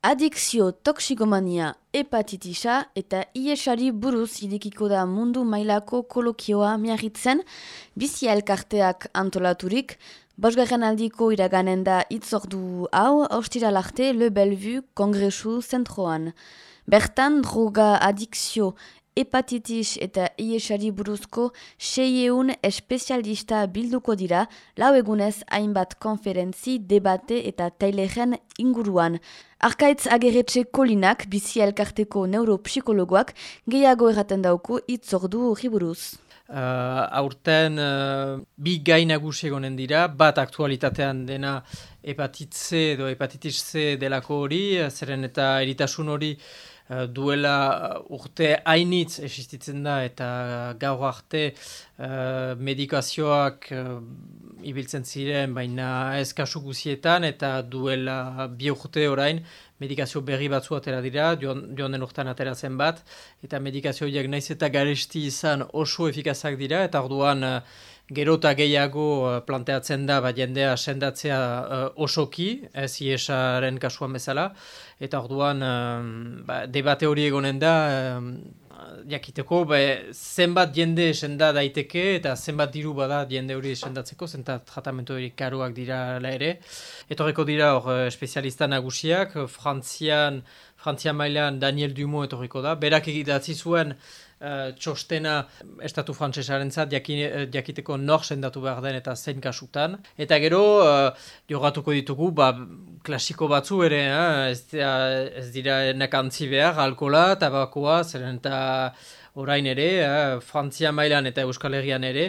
Adikzio, toksikomania, hepatitisa eta iesari buruz idikiko da mundu mailako kolokioa miagitzen, bizi elkarteak antolaturik, bosgarren aldiko iraganen da itzordu hau, austira larte Le Bellevue Kongresu zentroan. Bertan, droga, adikzio, hepatitis eta iesari buruzko seieun espezialista bilduko dira, lau egunez hainbat konferentzi, debate eta tailegen inguruan. Arkaitz ageretxe kolinak, bizi elkarteko neuropsikologoak, gehiago erraten dauku itzordu buruz. Uh, aurten uh, bi gainagus egonen dira, bat aktualitatean dena hepatitze edo hepatitis C delako hori, zeren eta eritasun hori Eh, duela urte hainitz existitzen da eta gaur arte uh, medikazioak uh, ibiltzen ziren baina ez kasu guzietan eta duela bi urte orain medikazio berri batzu atera dira, joan, den urtean ateratzen bat eta medikazio horiek naiz eta garesti izan oso efikazak dira eta orduan uh, Gerota gehiago planteatzen da ba, jendea sendatzea osoki, ez iesaren kasuan bezala, eta orduan ba, debate hori egonen da, jakiteko, ba, zenbat jende senda daiteke eta zenbat diru bada jende hori sendatzeko, zenta tratamentu hori karuak dira ere. Etorreko dira hor eh, espezialista nagusiak, Frantzian, Frantzian mailan Daniel Dumont etorriko da, berak egitatzi zuen uh, txostena estatu frantsesaren zat, jakiteko nor sendatu behar den eta zein kasutan. Eta gero, uh, jogatuko ditugu, ba, klasiko batzu ere, eh? ez, ez dira nekantzi behar, alkola, tabakoa, zeren eta uh, orain ere, eh, Frantzia mailan eta Euskal Herrian ere,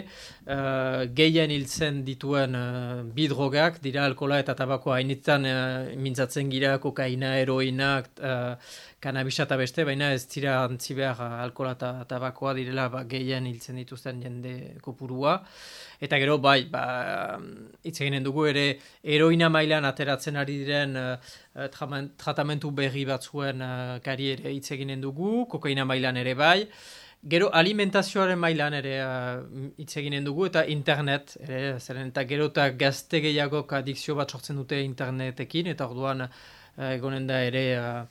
uh, gehien hiltzen dituen uh, bidrogak, dira alkola eta tabakoa hainitzen uh, mintzatzen gira, kokaina, heroina, uh, kanabisa eta beste, baina ez dira antzi behar alkola eta tabakoa direla ba, gehien hiltzen dituzten jende kopurua. Eta gero, bai, ba, hitz eginen dugu ere, heroina mailan ateratzen ari diren tratamentu berri batzuen uh, kari ere hitz eginen dugu, kokaina mailan ere bai, Gero alimentazioaren mailan ere uh, hitz eginen dugu eta internet, ere, zeren eta gero eta gazte gehiago adikzio bat sortzen dute internetekin eta orduan uh, egonen da ere uh,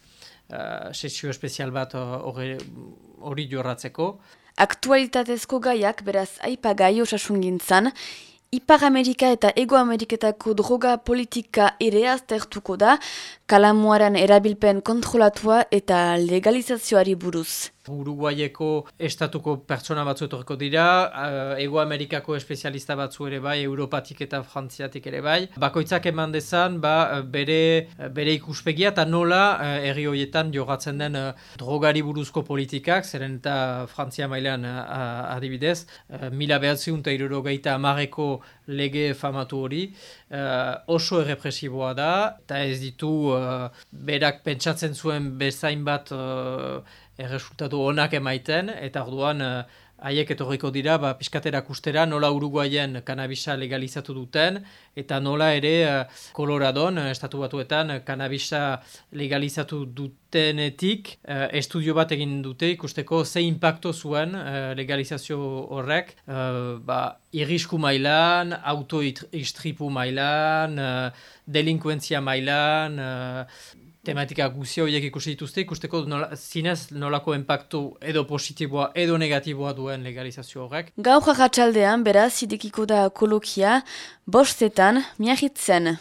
uh, sesio espezial bat hori uh, jorratzeko. Aktualitatezko gaiak, beraz, aipagai osasungintzan, Ipar Amerika eta Ego Ameriketako droga politika ere aztertuko da, kalamuaren erabilpen kontrolatua eta legalizazioari buruz. Uruguaieko estatuko pertsona batzu etorriko dira, uh, Ego Amerikako espezialista batzu ere bai, Europatik eta Frantziatik ere bai. Bakoitzak eman dezan, ba, bere, bere ikuspegia eta nola uh, erri horietan jogatzen den drogari buruzko politikak, zeren eta Frantzia mailean adibidez, mila behatziun eta irurogeita amareko lege famatu hori, oso errepresiboa da, eta ez ditu berak pentsatzen zuen bezain bat erresultatu onak emaiten, eta orduan uh, haiek etorriko dira, ba, piskaterak ustera nola Uruguayen kanabisa legalizatu duten, eta nola ere uh, Coloradon, uh, estatu batuetan, kanabisa legalizatu dutenetik, estudio bat egin dute ikusteko ze impacto zuen legalizazio horrek, ba, irrisku mailan, auto-istripu mailan, delinkuentzia mailan, tematika guzio horiek ikusi dituzte, ikusteko nola, zinez nolako enpaktu edo positiboa edo negatiboa duen legalizazio horrek. Gau jarratxaldean, beraz, idekiko da kolokia, bostetan, miahitzen.